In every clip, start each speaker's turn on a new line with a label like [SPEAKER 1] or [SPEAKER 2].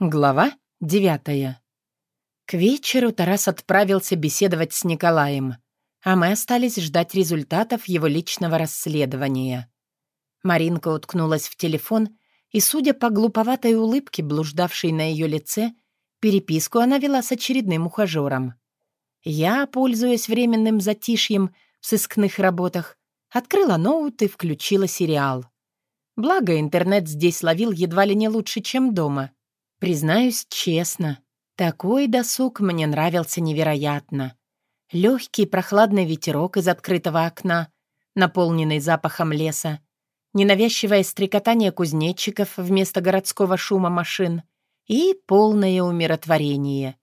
[SPEAKER 1] Глава девятая. К вечеру Тарас отправился беседовать с Николаем, а мы остались ждать результатов его личного расследования. Маринка уткнулась в телефон, и, судя по глуповатой улыбке, блуждавшей на ее лице, переписку она вела с очередным ухажером. Я, пользуясь временным затишьем в сыскных работах, открыла ноут и включила сериал. Благо, интернет здесь ловил едва ли не лучше, чем дома — Признаюсь честно, такой досуг мне нравился невероятно. Легкий прохладный ветерок из открытого окна, наполненный запахом леса, ненавязчивое стрекотание кузнечиков вместо городского шума машин и полное умиротворение.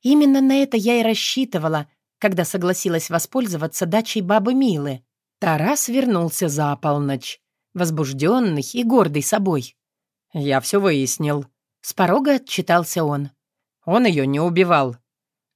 [SPEAKER 1] Именно на это я и рассчитывала, когда согласилась воспользоваться дачей бабы Милы. Тарас вернулся за полночь, возбужденный и гордый собой. «Я все выяснил», с порога отчитался он. Он ее не убивал.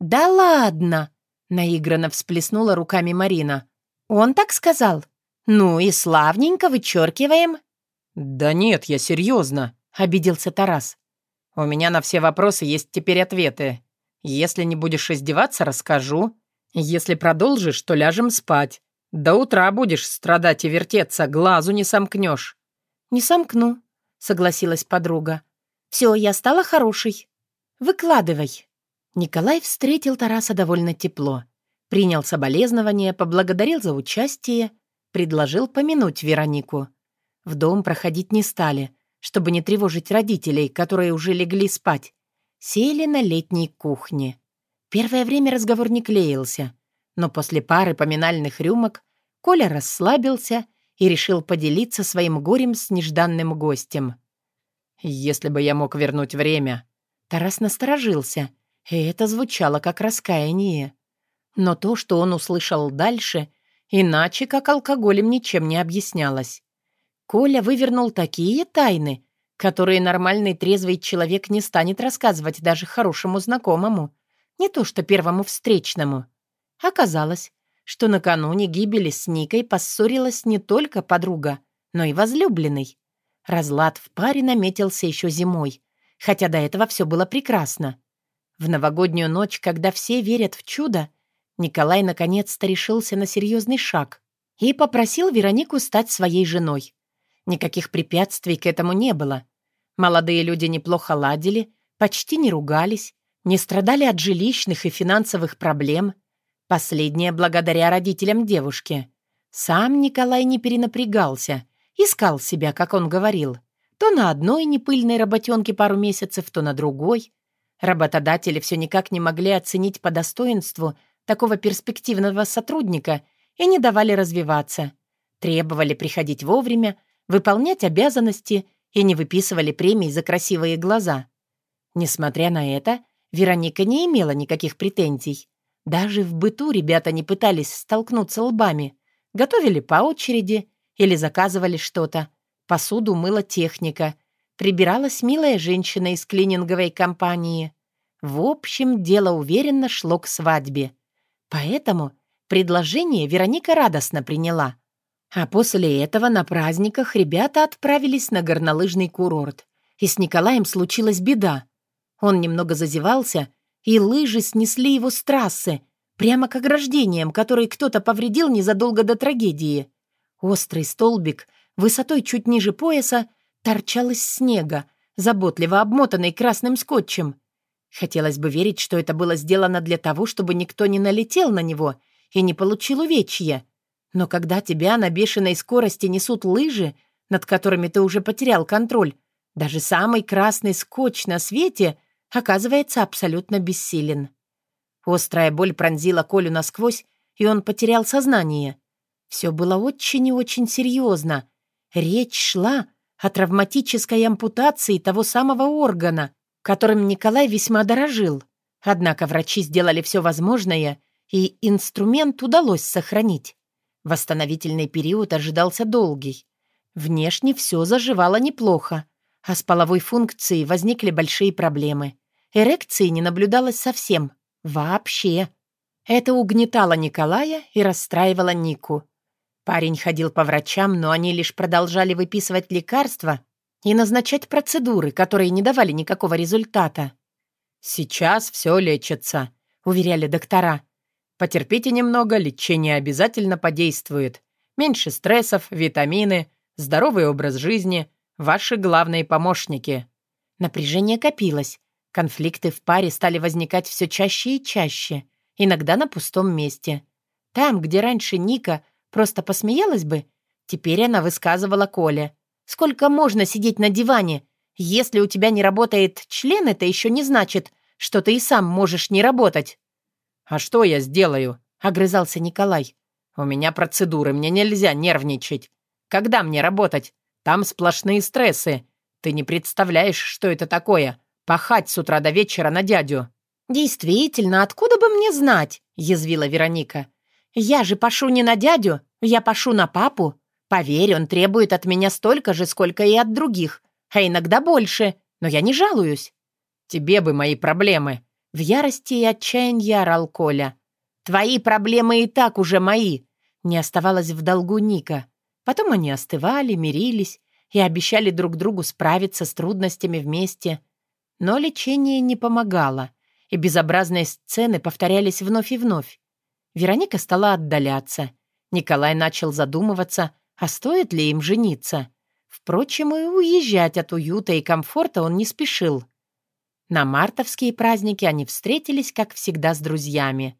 [SPEAKER 1] «Да ладно!» — наигранно всплеснула руками Марина. «Он так сказал? Ну и славненько вычеркиваем». «Да нет, я серьезно», — обиделся Тарас. «У меня на все вопросы есть теперь ответы. Если не будешь издеваться, расскажу. Если продолжишь, то ляжем спать. До утра будешь страдать и вертеться, глазу не сомкнешь». «Не сомкну», — согласилась подруга. Все, я стала хорошей. Выкладывай». Николай встретил Тараса довольно тепло. Принял соболезнования, поблагодарил за участие, предложил помянуть Веронику. В дом проходить не стали, чтобы не тревожить родителей, которые уже легли спать. Сели на летней кухне. Первое время разговор не клеился, но после пары поминальных рюмок Коля расслабился и решил поделиться своим горем с нежданным гостем. «Если бы я мог вернуть время...» Тарас насторожился, и это звучало как раскаяние. Но то, что он услышал дальше, иначе как алкоголем ничем не объяснялось. Коля вывернул такие тайны, которые нормальный трезвый человек не станет рассказывать даже хорошему знакомому, не то что первому встречному. Оказалось, что накануне гибели с Никой поссорилась не только подруга, но и возлюбленный. Разлад в паре наметился еще зимой, хотя до этого все было прекрасно. В новогоднюю ночь, когда все верят в чудо, Николай наконец-то решился на серьезный шаг и попросил Веронику стать своей женой. Никаких препятствий к этому не было. Молодые люди неплохо ладили, почти не ругались, не страдали от жилищных и финансовых проблем. Последнее благодаря родителям девушки. Сам Николай не перенапрягался — Искал себя, как он говорил. То на одной непыльной работенке пару месяцев, то на другой. Работодатели все никак не могли оценить по достоинству такого перспективного сотрудника и не давали развиваться. Требовали приходить вовремя, выполнять обязанности и не выписывали премий за красивые глаза. Несмотря на это, Вероника не имела никаких претензий. Даже в быту ребята не пытались столкнуться лбами. Готовили по очереди или заказывали что-то. Посуду мыла техника. Прибиралась милая женщина из клининговой компании. В общем, дело уверенно шло к свадьбе. Поэтому предложение Вероника радостно приняла. А после этого на праздниках ребята отправились на горнолыжный курорт. И с Николаем случилась беда. Он немного зазевался, и лыжи снесли его с трассы, прямо к ограждениям, которые кто-то повредил незадолго до трагедии. Острый столбик, высотой чуть ниже пояса, торчал из снега, заботливо обмотанный красным скотчем. Хотелось бы верить, что это было сделано для того, чтобы никто не налетел на него и не получил увечья. Но когда тебя на бешеной скорости несут лыжи, над которыми ты уже потерял контроль, даже самый красный скотч на свете оказывается абсолютно бессилен. Острая боль пронзила Колю насквозь, и он потерял сознание. Все было очень и очень серьезно. Речь шла о травматической ампутации того самого органа, которым Николай весьма дорожил. Однако врачи сделали все возможное, и инструмент удалось сохранить. Восстановительный период ожидался долгий. Внешне все заживало неплохо, а с половой функцией возникли большие проблемы. Эрекции не наблюдалось совсем. Вообще. Это угнетало Николая и расстраивало Нику. Парень ходил по врачам, но они лишь продолжали выписывать лекарства и назначать процедуры, которые не давали никакого результата.
[SPEAKER 2] «Сейчас все лечится», — уверяли доктора. «Потерпите немного, лечение обязательно подействует. Меньше стрессов, витамины, здоровый образ жизни — ваши главные помощники».
[SPEAKER 1] Напряжение копилось. Конфликты в паре стали возникать все чаще и чаще, иногда на пустом месте. Там, где раньше Ника просто посмеялась бы, теперь она высказывала Коле. «Сколько можно сидеть на диване? Если у тебя не работает член, это еще не значит, что ты и сам можешь не работать».
[SPEAKER 2] «А что я сделаю?» — огрызался Николай. «У меня процедуры, мне нельзя нервничать. Когда мне работать? Там сплошные стрессы. Ты не представляешь, что это такое — пахать с утра до вечера на дядю».
[SPEAKER 1] «Действительно, откуда бы мне знать?» — язвила Вероника. «Я же пошу не на дядю, я пошу на папу. Поверь, он требует от меня столько же, сколько и от других, а иногда больше, но я не жалуюсь».
[SPEAKER 2] «Тебе бы мои проблемы!»
[SPEAKER 1] В ярости и отчаянии орал Коля. «Твои проблемы и так уже мои!» Не оставалось в долгу Ника. Потом они остывали, мирились и обещали друг другу справиться с трудностями вместе. Но лечение не помогало, и безобразные сцены повторялись вновь и вновь. Вероника стала отдаляться. Николай начал задумываться, а стоит ли им жениться. Впрочем, и уезжать от уюта и комфорта он не спешил. На мартовские праздники они встретились, как всегда, с друзьями.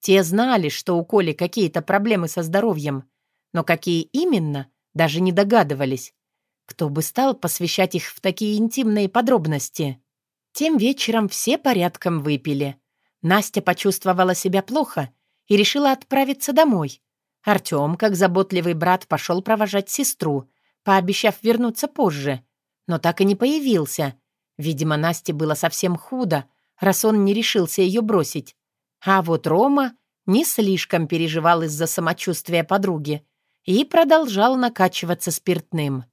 [SPEAKER 1] Те знали, что у Коли какие-то проблемы со здоровьем, но какие именно, даже не догадывались. Кто бы стал посвящать их в такие интимные подробности? Тем вечером все порядком выпили. Настя почувствовала себя плохо и решила отправиться домой. Артем, как заботливый брат, пошел провожать сестру, пообещав вернуться позже, но так и не появился — Видимо, Насте было совсем худо, раз он не решился ее бросить. А вот Рома не слишком переживал из-за самочувствия подруги и продолжал накачиваться спиртным.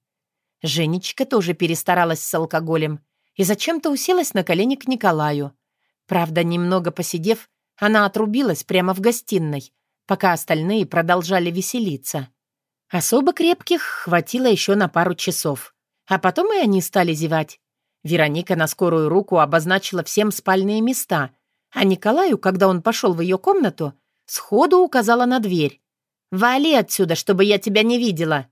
[SPEAKER 1] Женечка тоже перестаралась с алкоголем и зачем-то уселась на колени к Николаю. Правда, немного посидев, она отрубилась прямо в гостиной, пока остальные продолжали веселиться. Особо крепких хватило еще на пару часов, а потом и они стали зевать. Вероника на скорую руку обозначила всем спальные места, а Николаю, когда он пошел в ее комнату, сходу указала на дверь. «Вали отсюда, чтобы я тебя не видела!»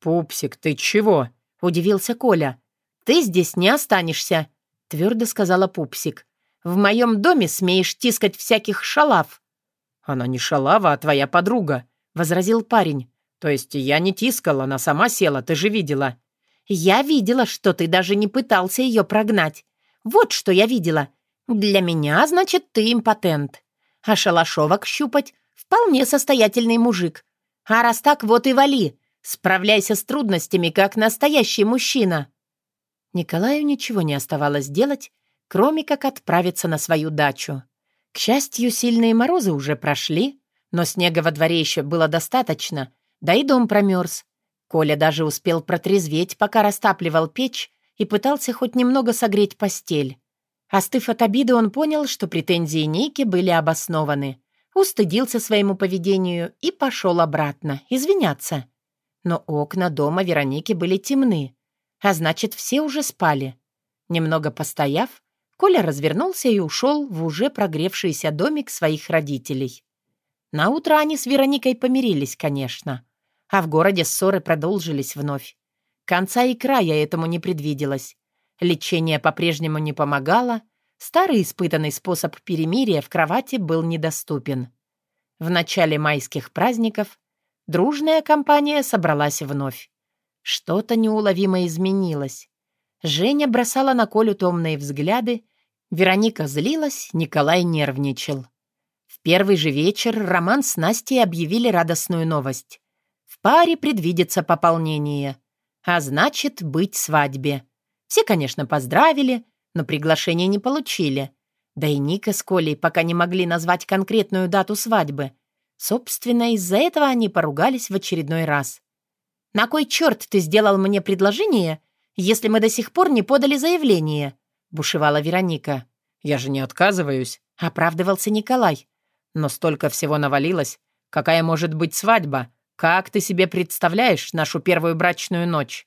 [SPEAKER 2] «Пупсик, ты чего?» — удивился Коля.
[SPEAKER 1] «Ты здесь не останешься», — твердо сказала Пупсик. «В моем доме смеешь тискать всяких шалав».
[SPEAKER 2] «Она не шалава, а твоя подруга», — возразил парень. «То есть я не тискала, она сама села, ты же видела».
[SPEAKER 1] Я видела, что ты даже не пытался ее прогнать. Вот что я видела. Для меня, значит, ты импотент. А шалашовок щупать — вполне состоятельный мужик. А раз так, вот и вали. Справляйся с трудностями, как настоящий мужчина». Николаю ничего не оставалось делать, кроме как отправиться на свою дачу. К счастью, сильные морозы уже прошли, но снега во дворе еще было достаточно, да и дом промерз. Коля даже успел протрезветь, пока растапливал печь и пытался хоть немного согреть постель. Остыв от обиды, он понял, что претензии Ники были обоснованы. Устыдился своему поведению и пошел обратно, извиняться. Но окна дома Вероники были темны, а значит, все уже спали. Немного постояв, Коля развернулся и ушел в уже прогревшийся домик своих родителей. Наутро они с Вероникой помирились, конечно. А в городе ссоры продолжились вновь. Конца и края этому не предвиделось. Лечение по-прежнему не помогало, старый испытанный способ перемирия в кровати был недоступен. В начале майских праздников дружная компания собралась вновь. Что-то неуловимо изменилось. Женя бросала на Колю томные взгляды, Вероника злилась, Николай нервничал. В первый же вечер Роман с Настей объявили радостную новость паре предвидится пополнение. А значит, быть свадьбе. Все, конечно, поздравили, но приглашение не получили. Да и Ника с Колей пока не могли назвать конкретную дату свадьбы. Собственно, из-за этого они поругались в очередной раз. «На кой черт ты сделал мне предложение, если мы до сих пор не подали заявление?» — бушевала Вероника.
[SPEAKER 2] «Я же не отказываюсь», —
[SPEAKER 1] оправдывался Николай.
[SPEAKER 2] «Но столько всего навалилось. Какая может быть свадьба? «Как ты себе представляешь нашу первую брачную ночь?»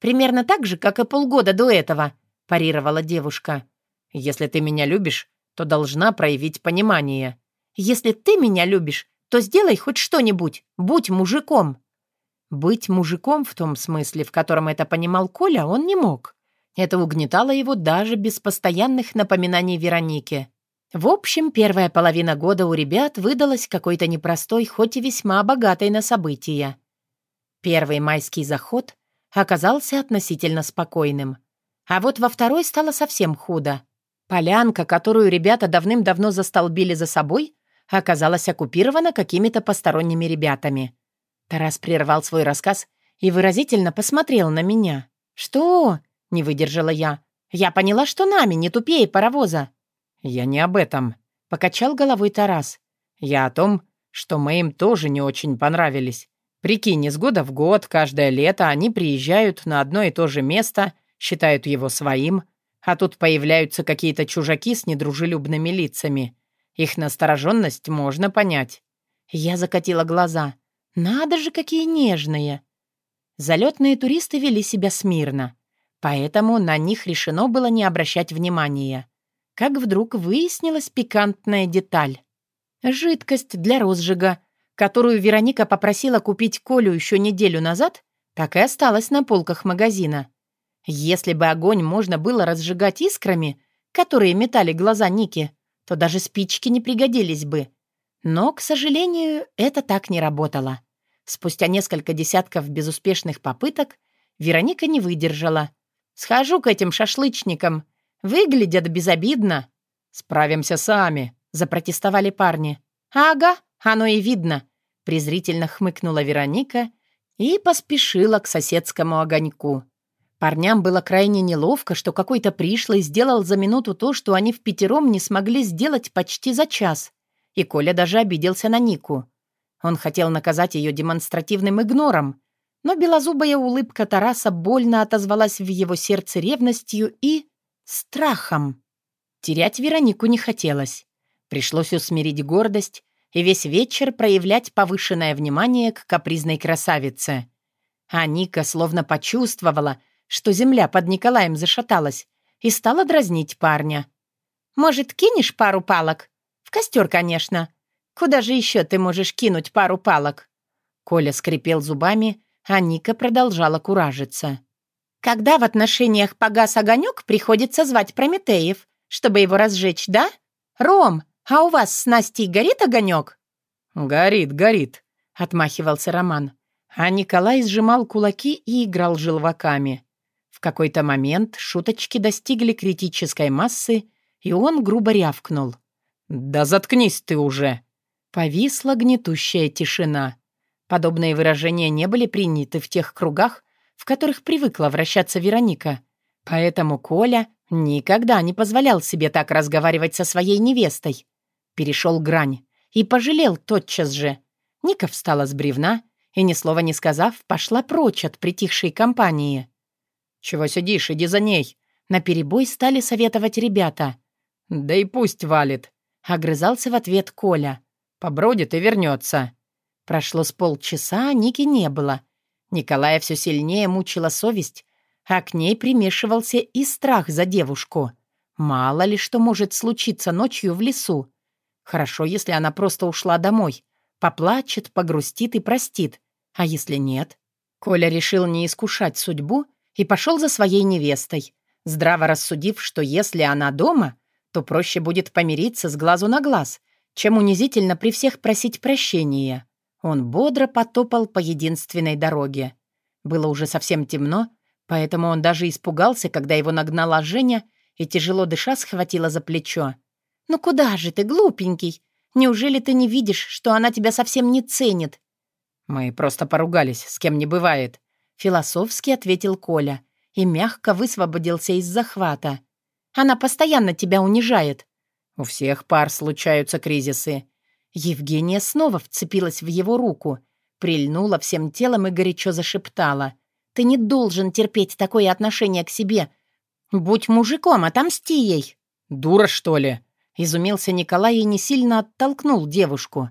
[SPEAKER 1] Примерно так же, как и полгода до этого», — парировала девушка.
[SPEAKER 2] «Если ты меня любишь, то должна проявить понимание».
[SPEAKER 1] «Если ты меня любишь, то сделай хоть что-нибудь. Будь мужиком». Быть мужиком в том смысле, в котором это понимал Коля, он не мог. Это угнетало его даже без постоянных напоминаний Веронике. В общем, первая половина года у ребят выдалась какой-то непростой, хоть и весьма богатой на события. Первый майский заход оказался относительно спокойным. А вот во второй стало совсем худо. Полянка, которую ребята давным-давно застолбили за собой, оказалась оккупирована какими-то посторонними ребятами. Тарас прервал свой рассказ и выразительно посмотрел на меня. «Что?» — не выдержала я. «Я поняла, что нами, не тупее паровоза».
[SPEAKER 2] «Я не об этом», — покачал головой Тарас. «Я о том, что мы им тоже не очень понравились. Прикинь, из года в год, каждое лето они приезжают на одно и то же место, считают его своим, а тут появляются какие-то чужаки с недружелюбными лицами. Их настороженность можно понять».
[SPEAKER 1] Я закатила глаза. «Надо же, какие нежные!» Залетные туристы вели себя смирно, поэтому на них решено было не обращать внимания как вдруг выяснилась пикантная деталь. Жидкость для розжига, которую Вероника попросила купить Колю еще неделю назад, так и осталась на полках магазина. Если бы огонь можно было разжигать искрами, которые метали глаза Ники, то даже спички не пригодились бы. Но, к сожалению, это так не работало. Спустя несколько десятков безуспешных попыток Вероника не выдержала. «Схожу к этим шашлычникам. Выглядят безобидно».
[SPEAKER 2] «Справимся сами», —
[SPEAKER 1] запротестовали парни. «Ага, оно и видно», — презрительно хмыкнула Вероника и поспешила к соседскому огоньку. Парням было крайне неловко, что какой-то пришлый сделал за минуту то, что они в пятером не смогли сделать почти за час. И Коля даже обиделся на Нику. Он хотел наказать ее демонстративным игнором, но белозубая улыбка Тараса больно отозвалась в его сердце ревностью и страхом. Терять Веронику не хотелось. Пришлось усмирить гордость и весь вечер проявлять повышенное внимание к капризной красавице. А Ника словно почувствовала, что земля под Николаем зашаталась, и стала дразнить парня. «Может, кинешь пару палок? Костер, конечно. Куда же еще ты можешь кинуть пару палок?» Коля скрипел зубами, а Ника продолжала куражиться. Когда в отношениях погас огонек, приходится звать Прометеев, чтобы его разжечь, да? Ром, а у вас с Настей горит огонек?
[SPEAKER 2] Горит, горит,
[SPEAKER 1] отмахивался Роман. А Николай сжимал кулаки и играл желваками. В какой-то момент шуточки достигли критической массы, и он грубо рявкнул.
[SPEAKER 2] «Да заткнись ты уже!»
[SPEAKER 1] Повисла гнетущая тишина. Подобные выражения не были приняты в тех кругах, в которых привыкла вращаться Вероника. Поэтому Коля никогда не позволял себе так разговаривать со своей невестой. Перешел грань и пожалел тотчас же. Ника встала с бревна и, ни слова не сказав, пошла прочь от притихшей компании.
[SPEAKER 2] «Чего сидишь? Иди за ней!»
[SPEAKER 1] На перебой стали советовать ребята.
[SPEAKER 2] «Да и пусть валит!»
[SPEAKER 1] — огрызался в ответ Коля.
[SPEAKER 2] «Побродит и вернется!»
[SPEAKER 1] Прошло с полчаса, а Ники не было — Николая все сильнее мучила совесть, а к ней примешивался и страх за девушку. Мало ли что может случиться ночью в лесу. Хорошо, если она просто ушла домой. Поплачет, погрустит и простит. А если нет? Коля решил не искушать судьбу и пошел за своей невестой, здраво рассудив, что если она дома, то проще будет помириться с глазу на глаз, чем унизительно при всех просить прощения. Он бодро потопал по единственной дороге. Было уже совсем темно, поэтому он даже испугался, когда его нагнала Женя и, тяжело дыша, схватила за плечо. «Ну куда же ты, глупенький? Неужели ты не видишь, что она тебя совсем не ценит?»
[SPEAKER 2] «Мы просто поругались, с кем не бывает», — философски ответил Коля и мягко высвободился из захвата.
[SPEAKER 1] «Она постоянно тебя унижает».
[SPEAKER 2] «У всех пар случаются кризисы.
[SPEAKER 1] Евгения снова вцепилась в его руку, прильнула всем телом и горячо зашептала. «Ты не должен терпеть такое отношение к себе. Будь мужиком, отомсти ей!»
[SPEAKER 2] «Дура, что ли?»
[SPEAKER 1] — изумился Николай и не сильно оттолкнул девушку.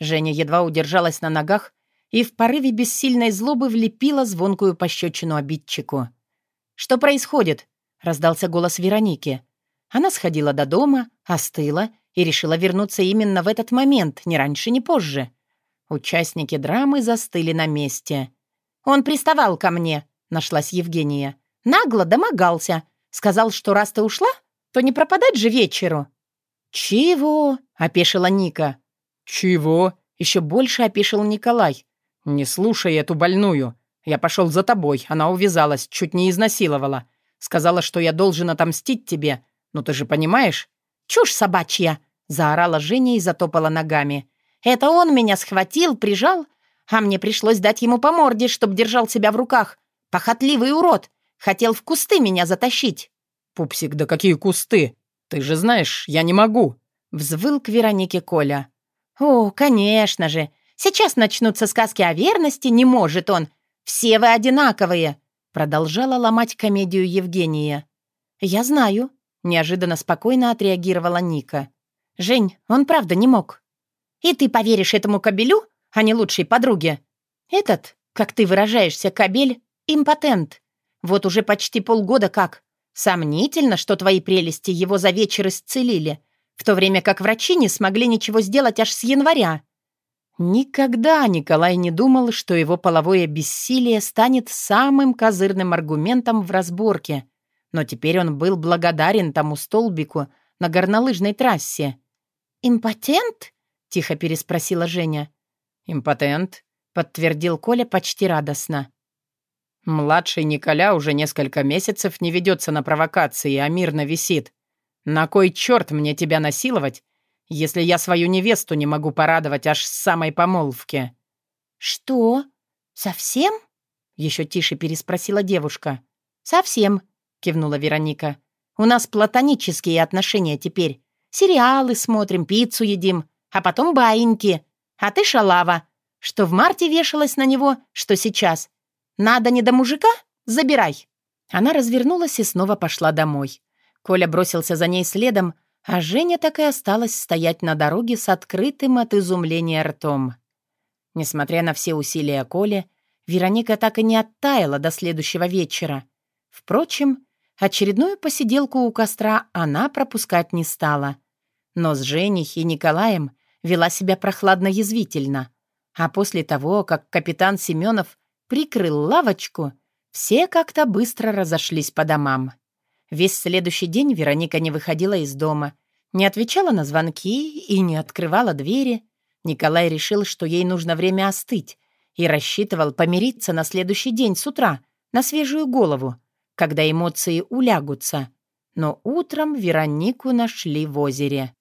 [SPEAKER 1] Женя едва удержалась на ногах и в порыве бессильной злобы влепила звонкую пощечину обидчику. «Что происходит?» — раздался голос Вероники. Она сходила до дома, остыла и решила вернуться именно в этот момент, ни раньше, ни позже. Участники драмы застыли на месте. «Он приставал ко мне», — нашлась Евгения. «Нагло домогался. Сказал, что раз ты ушла, то не пропадать же вечеру». «Чего?» — опешила Ника.
[SPEAKER 2] «Чего?»
[SPEAKER 1] — еще больше опешил Николай.
[SPEAKER 2] «Не слушай эту больную. Я пошел за тобой. Она увязалась, чуть не изнасиловала. Сказала, что я должен отомстить тебе. Ну ты же понимаешь?»
[SPEAKER 1] «Чушь собачья!» — заорала Женя и затопала ногами. «Это он меня схватил, прижал, а мне пришлось дать ему по морде, чтоб держал себя в руках. Похотливый урод! Хотел в кусты меня затащить!»
[SPEAKER 2] «Пупсик, да какие кусты! Ты же знаешь, я не могу!»
[SPEAKER 1] — взвыл к Веронике Коля. «О, конечно же! Сейчас начнутся сказки о верности, не может он. Все вы одинаковые!» Продолжала ломать комедию Евгения. «Я знаю», — неожиданно спокойно отреагировала Ника. «Жень, он правда не мог». «И ты поверишь этому кобелю, а не лучшей подруге?» «Этот, как ты выражаешься, кобель, импотент. Вот уже почти полгода как. Сомнительно, что твои прелести его за вечер исцелили, в то время как врачи не смогли ничего сделать аж с января. Никогда Николай не думал, что его половое бессилие станет самым козырным аргументом в разборке. Но теперь он был благодарен тому столбику на горнолыжной трассе. «Импотент?» — тихо переспросила Женя.
[SPEAKER 2] «Импотент», — подтвердил Коля почти радостно. «Младший Николя уже несколько месяцев не ведется на провокации, а мирно висит. На кой черт мне тебя насиловать, если я свою невесту не могу порадовать аж с самой помолвки».
[SPEAKER 1] «Что? Совсем?» — еще тише переспросила девушка. «Совсем», — кивнула Вероника. «У нас платонические отношения теперь. Сериалы смотрим, пиццу едим, а потом баиньки. А ты шалава, что в марте вешалась на него, что сейчас. Надо не до мужика? Забирай». Она развернулась и снова пошла домой. Коля бросился за ней следом, а Женя так и осталась стоять на дороге с открытым от изумления ртом. Несмотря на все усилия Коли, Вероника так и не оттаяла до следующего вечера. Впрочем, очередную посиделку у костра она пропускать не стала. Но с Женей и Николаем вела себя прохладно-язвительно. А после того, как капитан Семенов прикрыл лавочку, все как-то быстро разошлись по домам. Весь следующий день Вероника не выходила из дома, не отвечала на звонки и не открывала двери. Николай решил, что ей нужно время остыть, и рассчитывал помириться на следующий день с утра, на свежую голову, когда эмоции улягутся. Но утром Веронику нашли в озере.